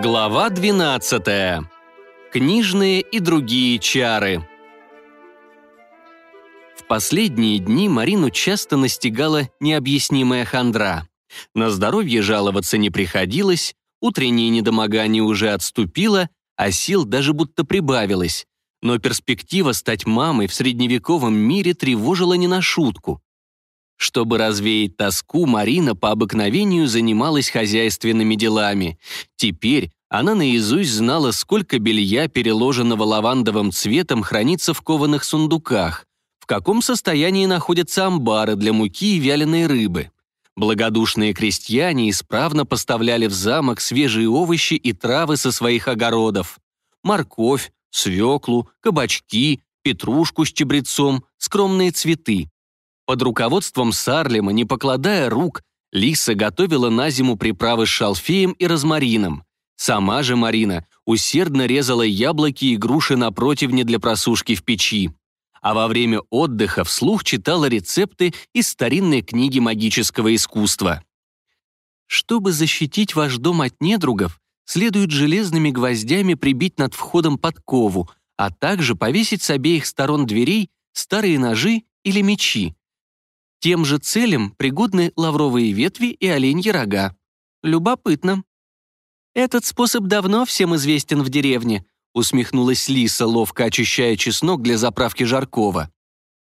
Глава 12. Книжные и другие чары. В последние дни Марину часто настигала необъяснимая хандра. На здоровье жаловаться не приходилось, утреннее недомогание уже отступило, а сил даже будто прибавилось. Но перспектива стать мамой в средневековом мире тревожила не на шутку. Чтобы развеять тоску, Марина по обыкновению занималась хозяйственными делами. Теперь она наизусть знала, сколько белья, переложенного лавандовым цветом, хранится в кованых сундуках, в каком состоянии находятся амбары для муки и вяленой рыбы. Благодушные крестьяне исправно поставляли в замок свежие овощи и травы со своих огородов. Морковь, свеклу, кабачки, петрушку с чебрецом, скромные цветы. Под руководством Сарлема, не покладая рук, Лиса готовила на зиму приправы с шалфеем и розмарином. Сама же Марина усердно резала яблоки и груши на противне для просушки в печи. А во время отдыха вслух читала рецепты из старинной книги магического искусства. Чтобы защитить ваш дом от недругов, следует железными гвоздями прибить над входом подкову, а также повесить с обеих сторон дверей старые ножи или мечи. Тем же целям пригодны лавровые ветви и оленьи рога. Любопытно. Этот способ давно всем известен в деревне, усмехнулась Лиса, ловко очищая чеснок для заправки жаркого.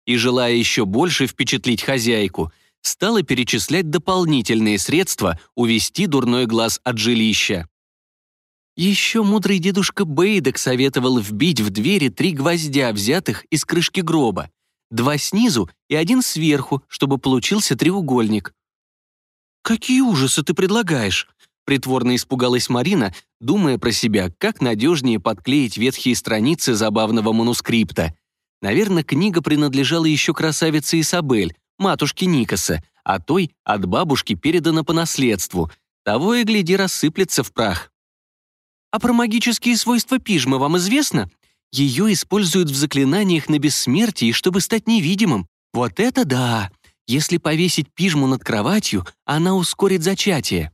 И, желая еще больше впечатлить хозяйку, стала перечислять дополнительные средства увести дурной глаз от жилища. Еще мудрый дедушка Бейдек советовал вбить в двери три гвоздя, взятых из крышки гроба два снизу и один сверху, чтобы получился треугольник. «Какие ужасы ты предлагаешь?» Притворно испугалась Марина, думая про себя, как надежнее подклеить ветхие страницы забавного манускрипта. Наверное, книга принадлежала еще красавице Исабель, матушке Никаса, а той от бабушки передана по наследству. Того и гляди рассыплется в прах. «А про магические свойства пижмы вам известно?» Ее используют в заклинаниях на бессмертие, чтобы стать невидимым. Вот это да! Если повесить пижму над кроватью, она ускорит зачатие.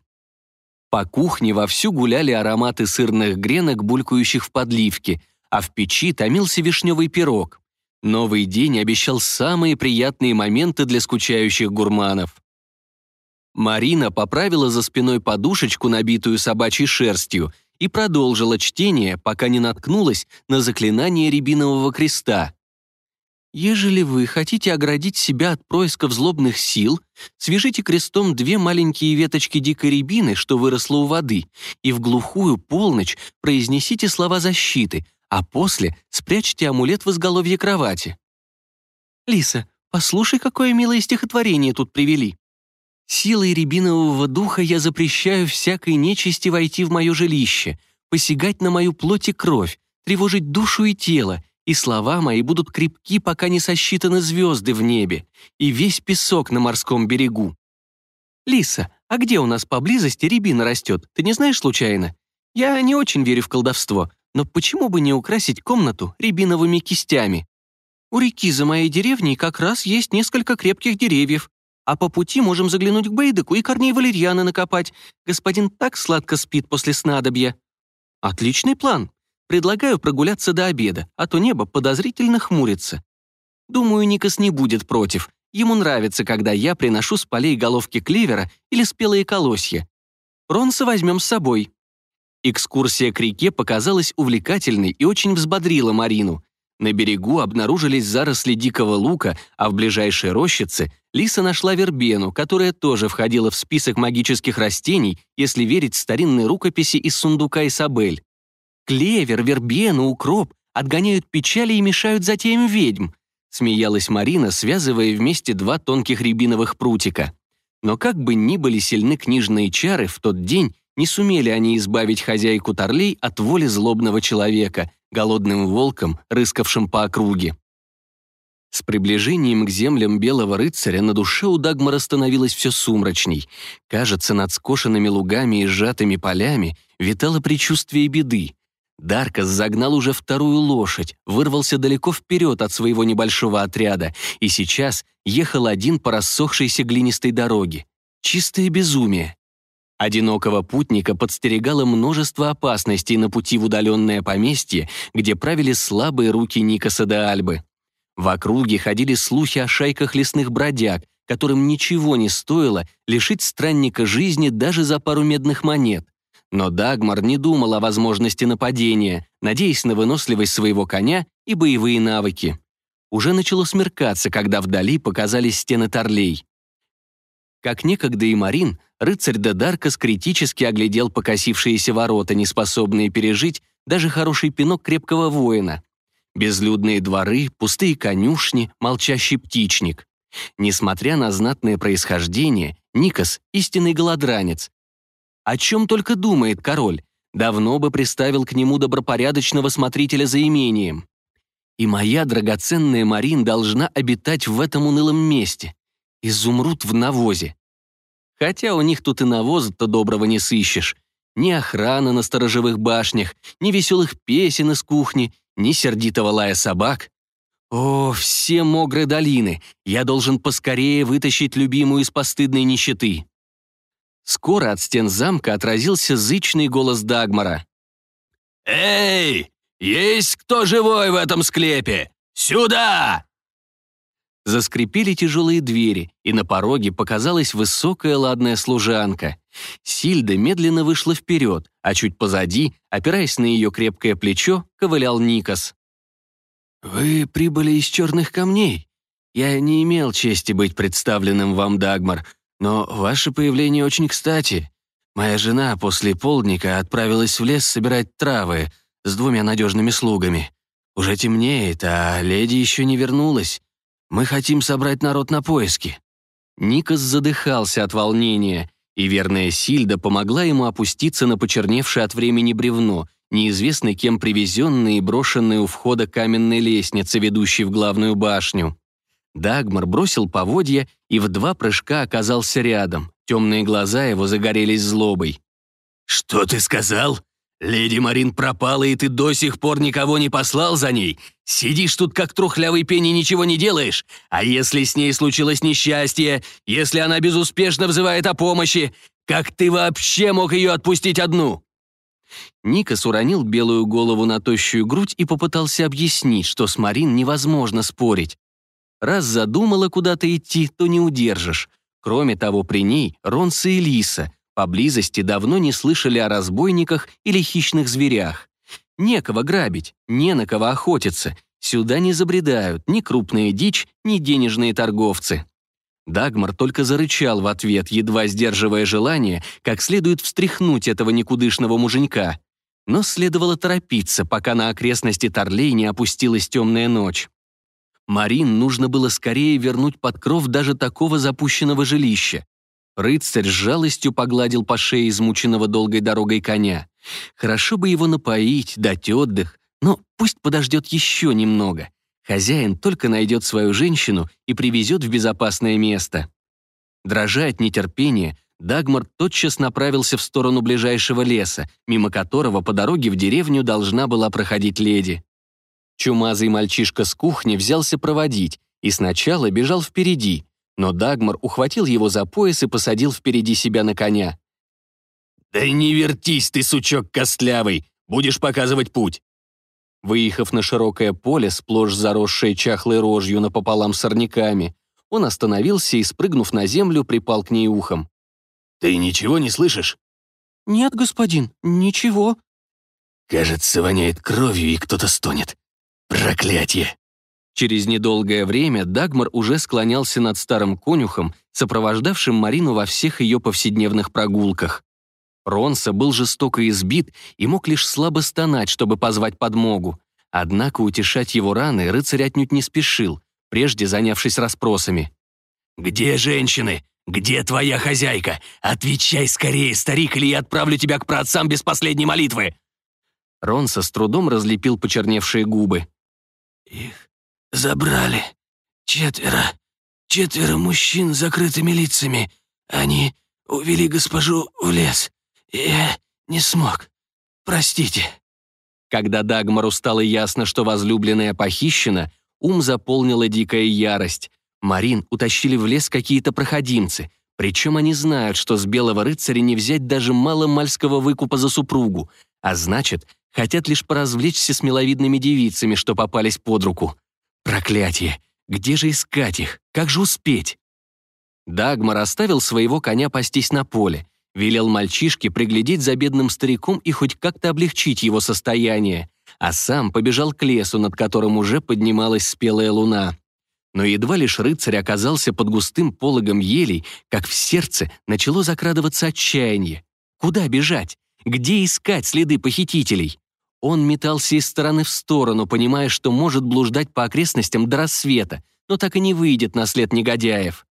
По кухне вовсю гуляли ароматы сырных гренок, булькающих в подливке, а в печи томился вишневый пирог. Новый день обещал самые приятные моменты для скучающих гурманов. Марина поправила за спиной подушечку, набитую собачьей шерстью, и продолжила чтение, пока не наткнулась на заклинание рябинового креста. «Ежели вы хотите оградить себя от происков злобных сил, свяжите крестом две маленькие веточки дикой рябины, что выросло у воды, и в глухую полночь произнесите слова защиты, а после спрячьте амулет в изголовье кровати». «Лиса, послушай, какое милое стихотворение тут привели», Силой рябинового духа я запрещаю всякой нечисти войти в мое жилище, посягать на мою плоть и кровь, тревожить душу и тело, и слова мои будут крепки, пока не сосчитаны звезды в небе и весь песок на морском берегу. Лиса, а где у нас поблизости рябина растет, ты не знаешь случайно? Я не очень верю в колдовство, но почему бы не украсить комнату рябиновыми кистями? У реки за моей деревней как раз есть несколько крепких деревьев, а по пути можем заглянуть к Бейдеку и корней валерьяны накопать. Господин так сладко спит после снадобья». «Отличный план. Предлагаю прогуляться до обеда, а то небо подозрительно хмурится. Думаю, Никас не будет против. Ему нравится, когда я приношу с полей головки клевера или спелые колосья. Ронса возьмем с собой». Экскурсия к реке показалась увлекательной и очень взбодрила Марину. На берегу обнаружились заросли дикого лука, а в ближайшей рощице Лиса нашла вербену, которая тоже входила в список магических растений, если верить старинной рукописи из сундука Исабель. Клевер, вербену, укроп отгоняют печали и мешают затеям ведьм, смеялась Марина, связывая вместе два тонких рябиновых прутика. Но как бы ни были сильны книжные чары, в тот день не сумели они избавить хозяйку Торлей от воли злобного человека — голодным волком, рыскавшим по округе. С приближением к землям Белого рыцаря на душе у Дагмара становилось все сумрачней. Кажется, над скошенными лугами и сжатыми полями витало предчувствие беды. Даркас загнал уже вторую лошадь, вырвался далеко вперед от своего небольшого отряда и сейчас ехал один по рассохшейся глинистой дороге. Чистое безумие. Одинокого путника подстерегало множество опасностей на пути в удаленное поместье, где правили слабые руки Никаса де Альбы. В округе ходили слухи о шайках лесных бродяг, которым ничего не стоило лишить странника жизни даже за пару медных монет. Но Дагмар не думал о возможности нападения, надеясь на выносливость своего коня и боевые навыки. Уже начало смеркаться, когда вдали показались стены Торлей. Как некогда и Марин, рыцарь Дедаркас критически оглядел покосившиеся ворота, неспособные пережить даже хороший пинок крепкого воина. Безлюдные дворы, пустые конюшни, молчащий птичник. Несмотря на знатное происхождение, Никос — истинный голодранец. О чем только думает король, давно бы приставил к нему добропорядочного смотрителя за имением. И моя драгоценная Марин должна обитать в этом унылом месте. Изумруд в навозе. Хотя у них тут и навоза-то доброго не сыщешь. Ни охраны на сторожевых башнях, ни веселых песен из кухни, ни сердитого лая собак. О, все могры долины! Я должен поскорее вытащить любимую из постыдной нищеты. Скоро от стен замка отразился зычный голос Дагмара. «Эй, есть кто живой в этом склепе? Сюда!» Заскрипели тяжелые двери, и на пороге показалась высокая ладная служанка. Сильда медленно вышла вперед, а чуть позади, опираясь на ее крепкое плечо, ковылял Никас. «Вы прибыли из черных камней. Я не имел чести быть представленным вам, Дагмар, но ваше появление очень кстати. Моя жена после полдника отправилась в лес собирать травы с двумя надежными слугами. Уже темнеет, а леди еще не вернулась. Мы хотим собрать народ на поиски». Никас задыхался от волнения, и верная Сильда помогла ему опуститься на почерневшее от времени бревно, неизвестно кем привезенное и брошенное у входа каменной лестницы, ведущей в главную башню. Дагмар бросил поводья и в два прыжка оказался рядом. Темные глаза его загорелись злобой. «Что ты сказал?» «Леди Марин пропала, и ты до сих пор никого не послал за ней? Сидишь тут как трухлявый пень и ничего не делаешь? А если с ней случилось несчастье? Если она безуспешно взывает о помощи? Как ты вообще мог ее отпустить одну?» Никас уронил белую голову на тощую грудь и попытался объяснить, что с Марин невозможно спорить. Раз задумала куда-то идти, то не удержишь. Кроме того, при ней Ронса и Лиса — Поблизости давно не слышали о разбойниках или хищных зверях. Некого грабить, не на кого охотиться. Сюда не забредают ни крупная дичь, ни денежные торговцы. Дагмар только зарычал в ответ, едва сдерживая желание, как следует встряхнуть этого никудышного муженька. Но следовало торопиться, пока на окрестности Торлей не опустилась темная ночь. Марин нужно было скорее вернуть под кров даже такого запущенного жилища. Рыцарь с жалостью погладил по шее измученного долгой дорогой коня. Хорошо бы его напоить, дать отдых, но пусть подождет еще немного. Хозяин только найдет свою женщину и привезет в безопасное место. Дрожа от нетерпения, Дагмар тотчас направился в сторону ближайшего леса, мимо которого по дороге в деревню должна была проходить леди. Чумазый мальчишка с кухни взялся проводить и сначала бежал впереди, но Дагмар ухватил его за пояс и посадил впереди себя на коня. «Да не вертись ты, сучок костлявый! Будешь показывать путь!» Выехав на широкое поле, сплошь заросшее чахлой рожью напополам сорняками, он остановился и, спрыгнув на землю, припал к ней ухом. «Ты ничего не слышишь?» «Нет, господин, ничего». «Кажется, воняет кровью, и кто-то стонет. Проклятье!» Через недолгое время Дагмар уже склонялся над старым конюхом, сопровождавшим Марину во всех ее повседневных прогулках. Ронса был жестоко избит и мог лишь слабо стонать, чтобы позвать подмогу. Однако утешать его раны рыцарь отнюдь не спешил, прежде занявшись расспросами. «Где женщины? Где твоя хозяйка? Отвечай скорее, старик, или я отправлю тебя к праотцам без последней молитвы!» Ронса с трудом разлепил почерневшие губы. «Их забрали. Четверо. Четверо мужчин с закрытыми лицами. Они увели госпожу в лес. Я не смог. Простите». Когда Дагмару стало ясно, что возлюбленная похищена, ум заполнила дикая ярость. Марин утащили в лес какие-то проходимцы. Причем они знают, что с белого рыцаря не взять даже мало-мальского выкупа за супругу, а значит, хотят лишь поразвлечься с миловидными девицами, что попались под руку. Проклятие! Где же искать их? Как же успеть? Дагмар оставил своего коня пастись на поле, велел мальчишке приглядеть за бедным стариком и хоть как-то облегчить его состояние, а сам побежал к лесу, над которым уже поднималась спелая луна. Но едва лишь рыцарь оказался под густым пологом елей, как в сердце начало закрадываться отчаяние. Куда бежать? Где искать следы похитителей? Он метался из стороны в сторону, понимая, что может блуждать по окрестностям до рассвета, но так и не выйдет на след негодяев.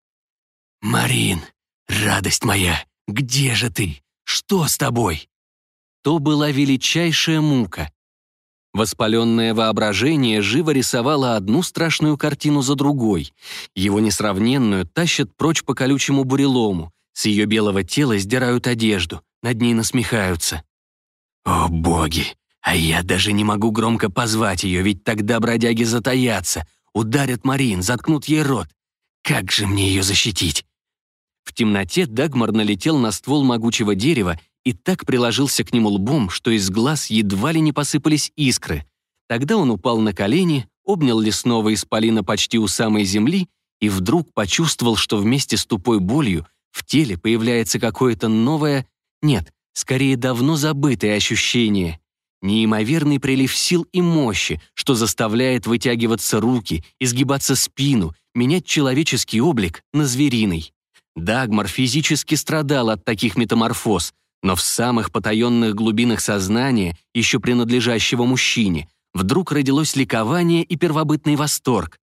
«Марин, радость моя, где же ты? Что с тобой?» То была величайшая мука. Воспаленное воображение живо рисовало одну страшную картину за другой. Его несравненную тащат прочь по колючему бурелому. С ее белого тела сдирают одежду, над ней насмехаются. О, боги! А я даже не могу громко позвать ее, ведь тогда бродяги затаятся, ударят Марин, заткнут ей рот. Как же мне ее защитить? В темноте Дагмар налетел на ствол могучего дерева и так приложился к нему лбом, что из глаз едва ли не посыпались искры. Тогда он упал на колени, обнял лесного исполина почти у самой земли и вдруг почувствовал, что вместе с тупой болью в теле появляется какое-то новое, нет, скорее давно забытое ощущение. Неимоверный прилив сил и мощи, что заставляет вытягиваться руки, изгибаться спину, менять человеческий облик на звериный. Дагмар физически страдал от таких метаморфоз, но в самых потаенных глубинах сознания, еще принадлежащего мужчине, вдруг родилось ликование и первобытный восторг.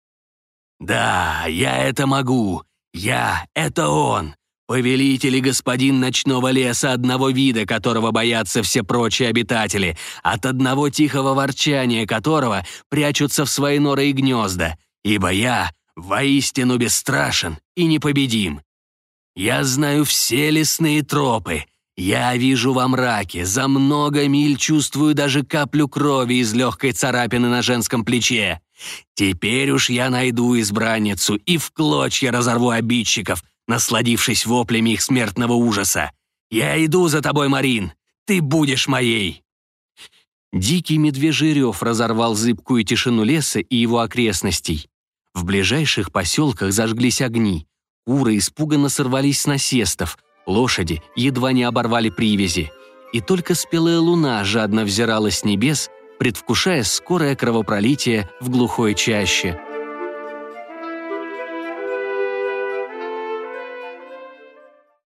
«Да, я это могу! Я — это он! Повелитель и господин ночного леса, одного вида которого боятся все прочие обитатели, от одного тихого ворчания которого прячутся в свои норы и гнезда, ибо я воистину бесстрашен и непобедим. Я знаю все лесные тропы, я вижу во мраке, за много миль чувствую даже каплю крови из легкой царапины на женском плече. Теперь уж я найду избранницу и в клочья разорву обидчиков, насладившись воплями их смертного ужаса. Я иду за тобой, Марин, ты будешь моей. Дикий медвежий рев разорвал зыбкую тишину леса и его окрестностей. В ближайших поселках зажглись огни. Куры испуганно сорвались с насестов — Лошади едва не оборвали привязи, и только спелая луна жадно взирала с небес, предвкушая скорое кровопролитие в глухой чаще.